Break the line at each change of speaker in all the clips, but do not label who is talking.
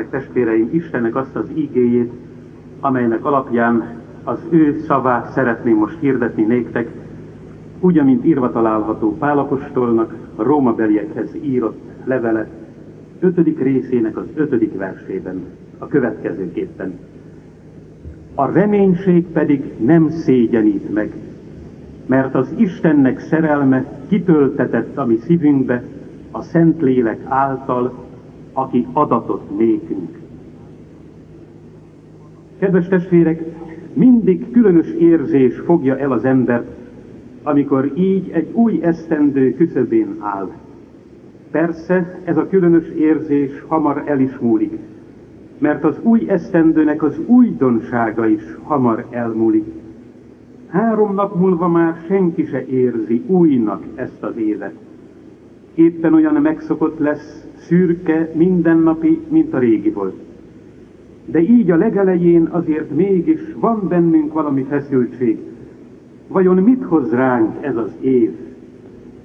Meg, testvéreim, Istennek azt az ígéjét, amelynek alapján az ő szavát szeretném most hirdetni néktek, úgy, amint írva található Pálapostolnak a Róma beliekhez írott levele ötödik részének az ötödik versében, a következőképpen. A reménység pedig nem szégyenít meg, mert az Istennek szerelme kitöltetett a mi szívünkbe a Szentlélek által, aki adatot nékünk. Kedves testvérek, mindig különös érzés fogja el az embert, amikor így egy új esztendő küszöbén áll. Persze ez a különös érzés hamar el is múlik, mert az új esztendőnek az újdonsága is hamar elmúlik. Három nap múlva már senki se érzi újnak ezt az évet. Éppen olyan megszokott lesz, szürke, mindennapi, mint a régi volt. De így a legelején azért mégis van bennünk valami feszültség. Vajon mit hoz ránk ez az év?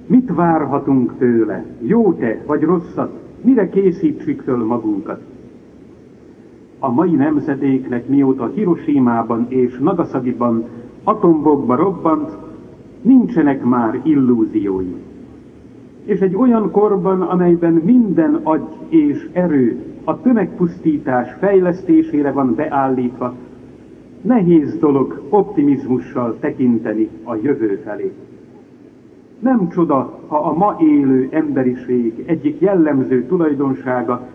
Mit várhatunk tőle? Jó-e vagy rosszat? Mire készítsük föl magunkat? A mai nemzedéknek mióta Hiroshima-ban és Nagasakiban atombokba robbant, nincsenek már illúziói. És egy olyan korban, amelyben minden agy és erő a tömegpusztítás fejlesztésére van beállítva, nehéz dolog optimizmussal tekinteni a jövő felé. Nem csoda, ha a ma élő emberiség egyik jellemző tulajdonsága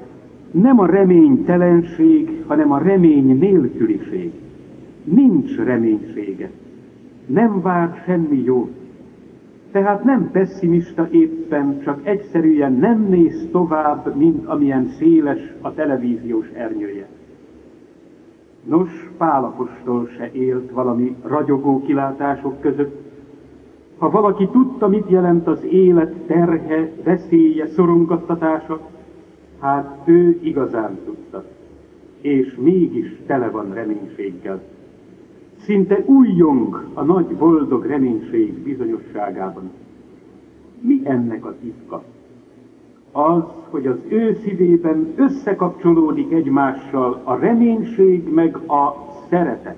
nem a reménytelenség, hanem a remény nélküliség. Nincs reménysége. Nem vár semmi jót. Tehát nem pessimista éppen, csak egyszerűen nem néz tovább, mint amilyen széles a televíziós ernyője. Nos, Pálapostól se élt valami ragyogó kilátások között. Ha valaki tudta, mit jelent az élet terhe, veszélye, szorongattatása, hát ő igazán tudta, és mégis tele van reménységgel. Szinte újjong a nagy boldog reménység bizonyosságában. Mi ennek a titka? Az, hogy az ő szívében összekapcsolódik egymással a reménység meg a szeretet.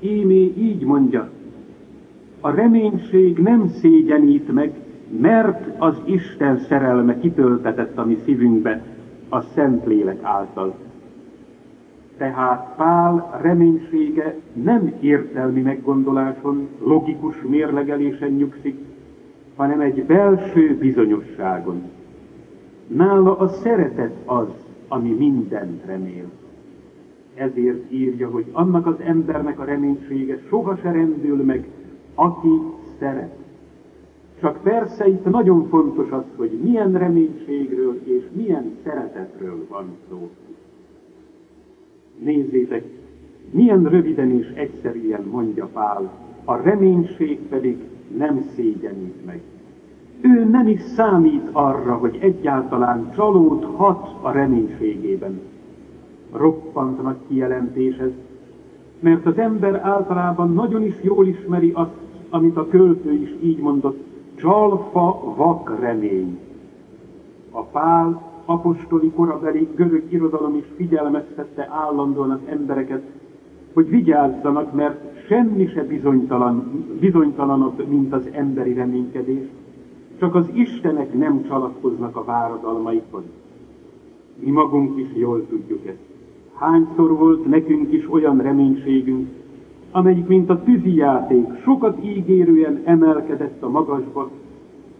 Ímé így mondja, a reménység nem szégyenít meg, mert az Isten szerelme kitöltetett a mi szívünkbe a Szentlélek által. Tehát Pál reménysége nem értelmi meggondoláson, logikus mérlegelésen nyugszik, hanem egy belső bizonyosságon. Nála a szeretet az, ami mindent remél. Ezért írja, hogy annak az embernek a reménysége soha se rendül meg, aki szeret. Csak persze itt nagyon fontos az, hogy milyen reménységről és milyen szeretetről van szó. Nézzétek, milyen röviden és egyszerűen mondja Pál, a reménység pedig nem szégyenít meg. Ő nem is számít arra, hogy egyáltalán csalódhat a reménységében. Roppant nagy kijelentés ez, mert az ember általában nagyon is jól ismeri azt, amit a költő is így mondott, csalfa vak remény. A Pál apostoli korabeli görög irodalom is figyelmeztette állandóan az embereket, hogy vigyázzanak, mert semmi se bizonytalan, bizonytalanabb, mint az emberi reménykedés, csak az Istenek nem csalatkoznak a váradalmaikon. Mi magunk is jól tudjuk ezt. Hányszor volt nekünk is olyan reménységünk, amelyik, mint a tűzijáték, sokat ígérően emelkedett a magasba,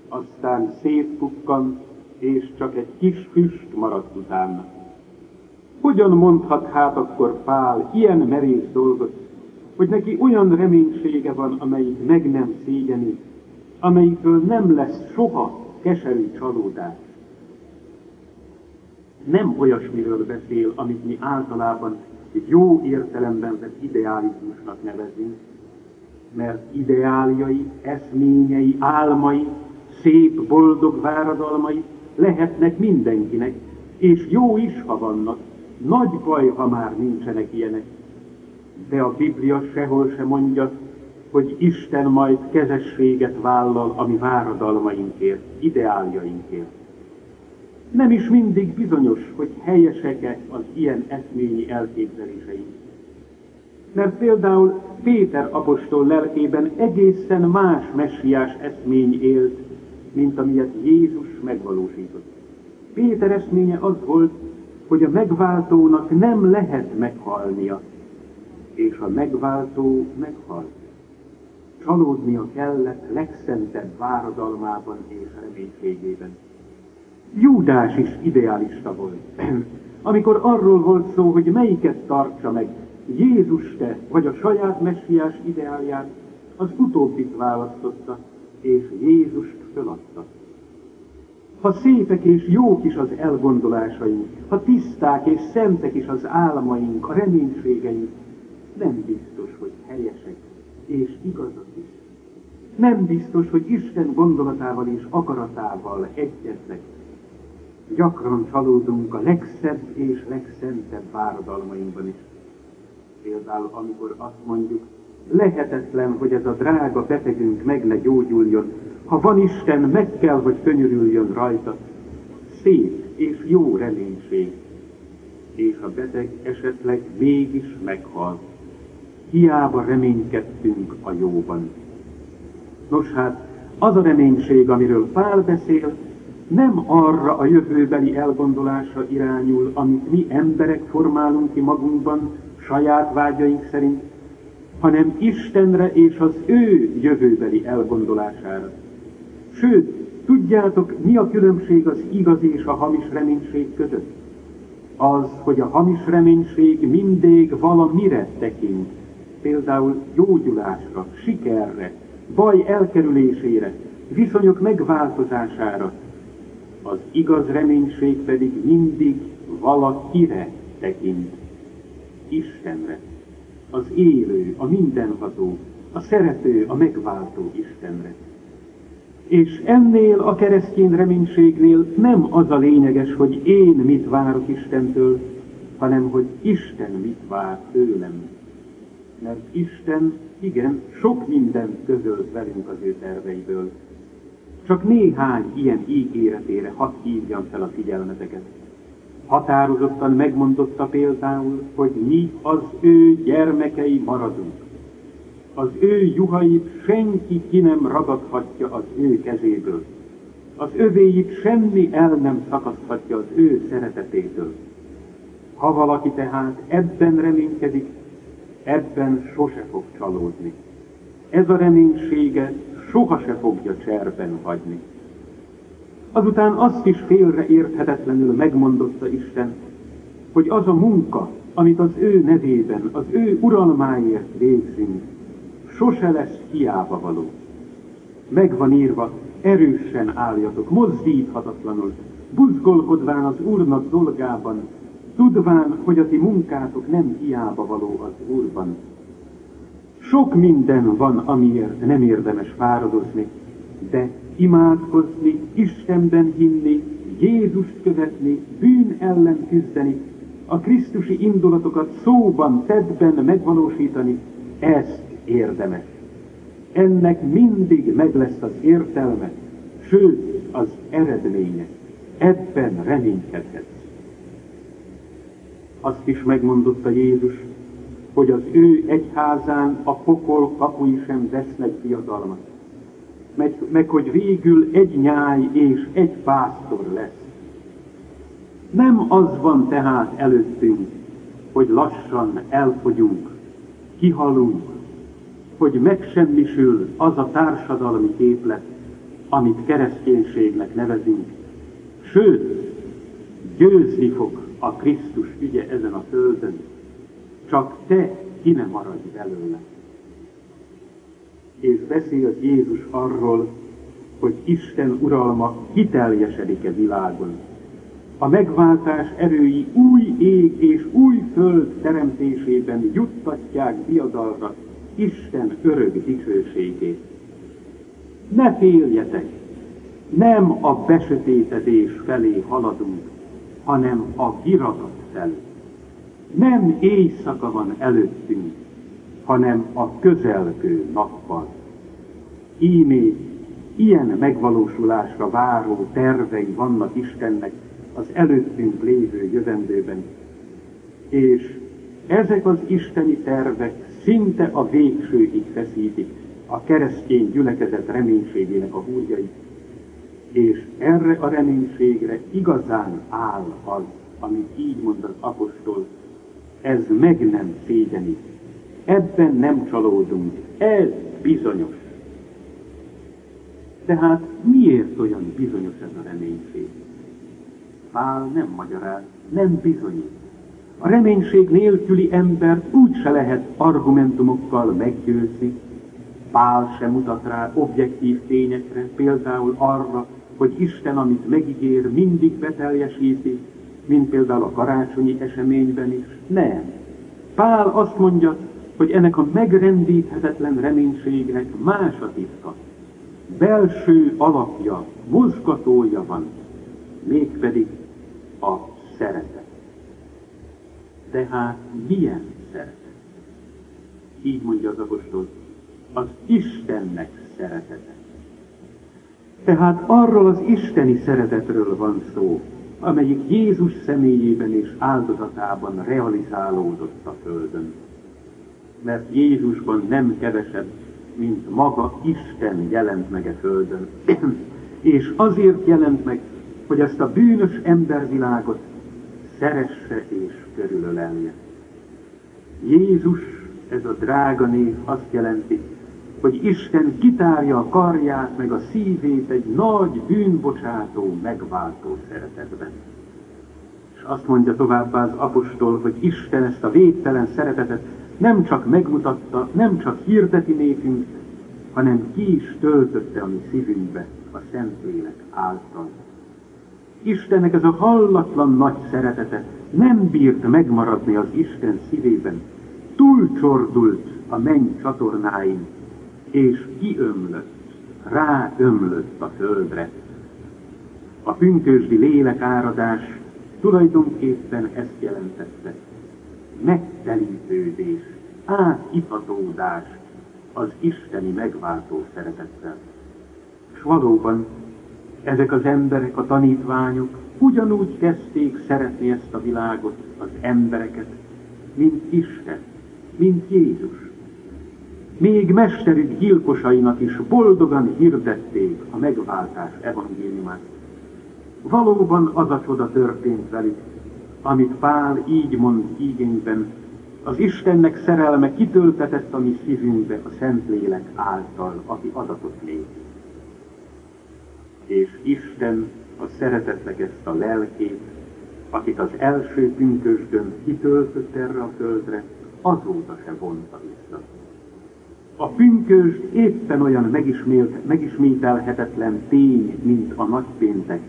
aztán szétpukkant, és csak egy kis füst maradt utána. Hogyan mondhat hát akkor Pál ilyen merész dolgot, hogy neki olyan reménysége van, amelyik meg nem szégyeni, amelyikből nem lesz soha keserű csalódás. Nem olyasmiről beszél, amit mi általában jó értelemben vett idealizmusnak nevezünk, mert ideáljai, eszményei, álmai, szép, boldog váradalmai lehetnek mindenkinek, és jó is, ha vannak. Nagy baj, ha már nincsenek ilyenek. De a Biblia sehol se mondja, hogy Isten majd kezességet vállal a mi váradalmainkért, ideáljainkért. Nem is mindig bizonyos, hogy helyesek-e az ilyen eszményi elképzelései. Mert például Péter apostol lelkében egészen más messiás eszmény élt, mint amilyet Jézus megvalósított. Péter eszménye az volt, hogy a megváltónak nem lehet meghalnia, és a megváltó meghalt. Csalódnia kellett legszentebb váradalmában és reménységében. Júdás is idealista volt. Amikor arról volt szó, hogy melyiket tartsa meg, Jézus te, vagy a saját messiás ideálját, az utóbbit választotta, és Föladta. Ha szépek és jók is az elgondolásaink, ha tiszták és szentek is az álmaink, a reménységeink, nem biztos, hogy helyesek és igazak is. Nem biztos, hogy Isten gondolatával és akaratával egyeznek. Gyakran csalódunk a legszebb és legszentebb váradalmainkban is. Például, amikor azt mondjuk, lehetetlen, hogy ez a drága betegünk meg ne gyógyuljon, ha van Isten, meg kell, hogy könyörüljön rajta. Szép és jó reménység. És a beteg esetleg mégis meghal. Hiába reménykedtünk a jóban. Nos hát, az a reménység, amiről Pál beszél, nem arra a jövőbeli elgondolásra irányul, amit mi emberek formálunk ki magunkban, saját vágyaink szerint, hanem Istenre és az ő jövőbeli elgondolására. Sőt, tudjátok, mi a különbség az igaz és a hamis reménység között? Az, hogy a hamis reménység mindig valamire tekint, például gyógyulásra, sikerre, baj elkerülésére, viszonyok megváltozására. Az igaz reménység pedig mindig valakire tekint. Istenre, az élő, a mindenható, a szerető, a megváltó Istenre. És ennél a keresztény reménységnél nem az a lényeges, hogy én mit várok Istentől, hanem hogy Isten mit vár tőlem. Mert Isten, igen, sok mindent közölt velünk az ő terveiből. Csak néhány ilyen ígéretére hadd hívjam fel a figyelmeteket. Határozottan megmondotta például, hogy mi az ő gyermekei maradunk az ő juhait senki ki nem ragadhatja az ő kezéből. Az övéit semmi el nem szakaszthatja az ő szeretetétől. Ha valaki tehát ebben reménykedik, ebben sose fog csalódni. Ez a reménysége soha se fogja cserben hagyni. Azután azt is félre érthetetlenül megmondotta Isten, hogy az a munka, amit az ő nevében, az ő uralmáért végzünk, sose lesz hiába való. Megvan írva, erősen álljatok, mozdíthatatlanul, buzgolkodván az Úrnak dolgában, tudván, hogy a ti munkátok nem hiába való az Úrban. Sok minden van, amiért nem érdemes fáradozni, de imádkozni, Istenben hinni, Jézust követni, bűn ellen küzdeni, a Krisztusi indulatokat szóban, tettben megvalósítani, ezt érdemes. Ennek mindig meg lesz az értelme, sőt az eredménye. Ebben reménykedhetsz. Azt is megmondotta Jézus, hogy az ő egyházán a pokol kapui sem vesznek diadalmat, meg, meg hogy végül egy nyáj és egy pásztor lesz. Nem az van tehát előttünk, hogy lassan elfogyunk, kihalunk, hogy megsemmisül az a társadalmi képlet, amit kereszténységnek nevezünk. Sőt, győzni fog a Krisztus ügye ezen a földön, csak te ki ne maradj belőle. És beszélt Jézus arról, hogy Isten uralma kiteljesedik-e világon. A megváltás erői új ég és új föld teremtésében juttatják diadalra Isten örök dicsőségét. Ne féljetek, nem a besötétedés felé haladunk, hanem a viradat felé. Nem éjszaka van előttünk, hanem a közelgő nappal. Ímé, ilyen megvalósulásra váró tervei vannak Istennek, az előttünk lévő jövendőben. És ezek az isteni tervek szinte a végsőig feszítik a keresztény gyülekezet reménységének a húrjait, és erre a reménységre igazán áll az, amit így mond az apostol, ez meg nem szégyenít, ebben nem csalódunk, ez bizonyos. Tehát miért olyan bizonyos ez a reménység? Pál nem magyaráz, nem bizonyít. A reménység nélküli embert úgy se lehet argumentumokkal meggyőzni. Pál sem mutat rá objektív tényekre, például arra, hogy Isten, amit megígér, mindig beteljesíti, mint például a karácsonyi eseményben is. Nem. Pál azt mondja, hogy ennek a megrendíthetetlen reménységnek más a titka. Belső alapja, mozgatója van, mégpedig a szeretet. De hát milyen szeretet? Így mondja az apostol, az Istennek szeretete. Tehát arról az isteni szeretetről van szó, amelyik Jézus személyében és áldozatában realizálódott a Földön. Mert Jézusban nem kevesebb, mint maga Isten jelent meg a Földön. és azért jelent meg, hogy ezt a bűnös embervilágot szeresse és körülölelje. Jézus, ez a drága név azt jelenti, hogy Isten kitárja a karját, meg a szívét egy nagy bűnbocsátó, megváltó szeretetben. És azt mondja továbbá az apostol, hogy Isten ezt a végtelen szeretetet nem csak megmutatta, nem csak hirdeti nékünk, hanem ki is töltötte a mi szívünkbe a Szentlélek által. Istennek ez a hallatlan nagy szeretete nem bírt megmaradni az Isten szívében, túlcsordult a menny csatornáin, és kiömlött, ráömlött a földre. A pünkösdi lélekáradás tulajdonképpen ezt jelentette. Megtelítődés, átitatódás az isteni megváltó szeretettel. És valóban ezek az emberek, a tanítványok ugyanúgy kezdték szeretni ezt a világot, az embereket, mint Isten, mint Jézus még mesterük gyilkosainak is boldogan hirdették a megváltás evangéliumát. Valóban az a csoda történt velük, amit Pál így mond ígényben, az Istennek szerelme kitöltetett a mi szívünkbe a Szentlélek által, aki adatot néz. És Isten a szeretetnek ezt a lelkét, akit az első pünkösdön kitöltött erre a földre, azóta se vonta vissza. A pünkös éppen olyan megismélt, megismételhetetlen tény, mint a nagypéntek,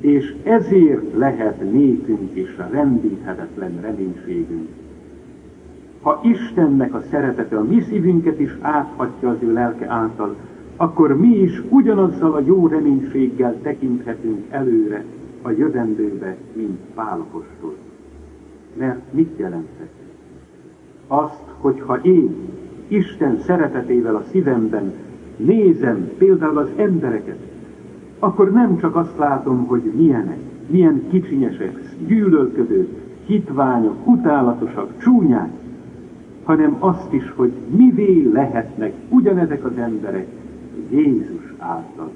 és ezért lehet nékünk is rendíthetetlen reménységünk. Ha Istennek a szeretete a mi szívünket is áthatja az ő lelke által, akkor mi is ugyanazzal a jó reménységgel tekinthetünk előre a jövendőbe, mint Pálapostól. Mert mit jelentett? Azt, hogyha én Isten szeretetével a szívemben nézem például az embereket, akkor nem csak azt látom, hogy milyenek, milyen kicsinyesek, gyűlölködők, hitványok, utálatosak, csúnyák, hanem azt is, hogy mivé lehetnek ugyanezek az emberek Jézus által,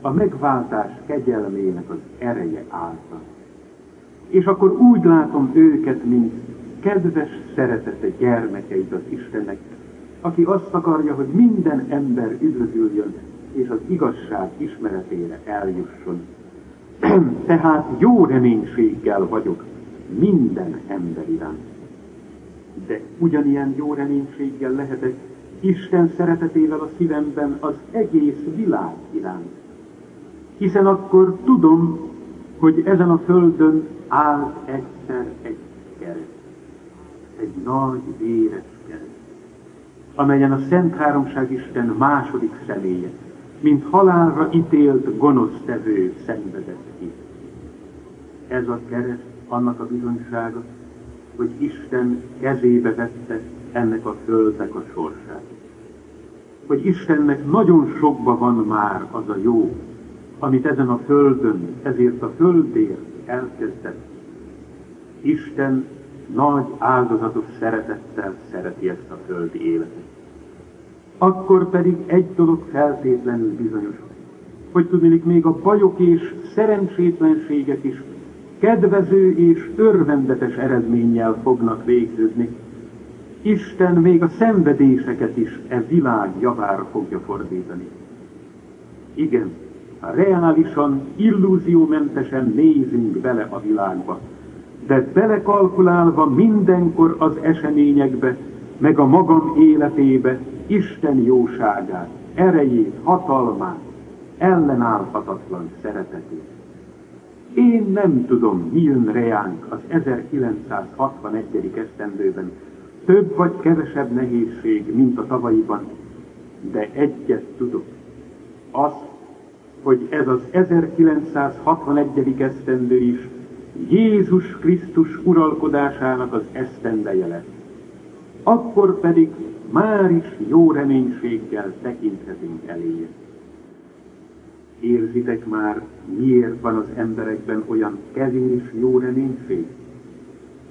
a megváltás kegyelmének az ereje által. És akkor úgy látom őket, mint kedves szeretete gyermekeit az Istennek, aki azt akarja, hogy minden ember üdvözüljön, és az igazság ismeretére eljusson. Tehát jó reménységgel vagyok minden ember iránt. De ugyanilyen jó reménységgel lehetek Isten szeretetével a szívemben az egész világ iránt. Hiszen akkor tudom, hogy ezen a földön áll egyszer egy kereszt. Egy nagy véres amelyen a Szent Háromság Isten második személye, mint halálra ítélt gonosztevő szenvedett ki. Ez a kereszt annak a bizonysága, hogy Isten kezébe vette ennek a földnek a sorsát. Hogy Istennek nagyon sokba van már az a jó, amit ezen a földön, ezért a földért elkezdett. Isten nagy áldozatos szeretettel szereti ezt a földi életet. Akkor pedig egy dolog feltétlenül bizonyos, hogy tudnék még a bajok és szerencsétlenségek is kedvező és örvendetes eredménnyel fognak végződni. Isten még a szenvedéseket is e világ javára fogja fordítani. Igen, reálisan, illúziómentesen nézünk bele a világba, de belekalkulálva mindenkor az eseményekbe, meg a magam életébe Isten jóságát, erejét, hatalmát, ellenállhatatlan szeretetét. Én nem tudom, mi jön reánk az 1961. esztendőben, több vagy kevesebb nehézség, mint a tavalyiban, de egyet tudok, az, hogy ez az 1961. esztendő is Jézus Krisztus uralkodásának az esztendeje lesz. Akkor pedig már is jó reménységgel tekinthetünk eléje. Érzitek már, miért van az emberekben olyan kevés jó reménység?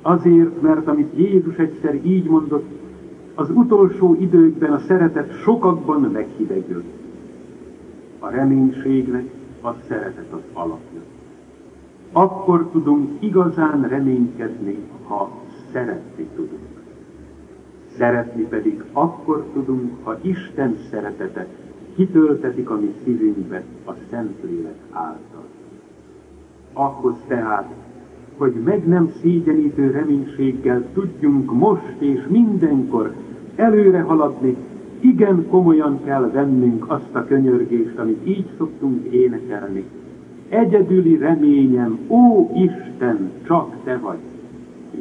Azért, mert amit Jézus egyszer így mondott, az utolsó időkben a szeretet sokakban meghidegült. A reménységnek a szeretet az alapja. Akkor tudunk igazán reménykedni, ha szeretni tudunk. Szeretni pedig akkor tudunk, ha Isten szeretete kitöltetik a mi szívünkbe a Szentlélek által. Ahhoz tehát, hogy meg nem szégyenítő reménységgel tudjunk most és mindenkor előre haladni, igen komolyan kell vennünk azt a könyörgést, amit így szoktunk énekelni. Egyedüli reményem, ó Isten, csak Te vagy.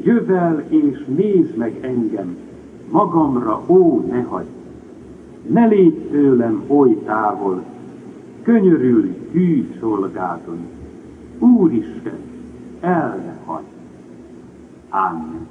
Jövel és nézd meg engem, magamra, ó, ne hagyd. Ne légy tőlem oly távol, könyörülj hű szolgáton. Úristen, el ne hagyd. Amen.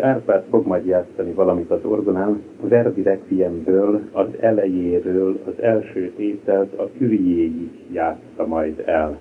Árpád fog majd játszani valamit az orgonán, Verdi Requiemből, az elejéről, az első tételt a Küriéig játsza majd el.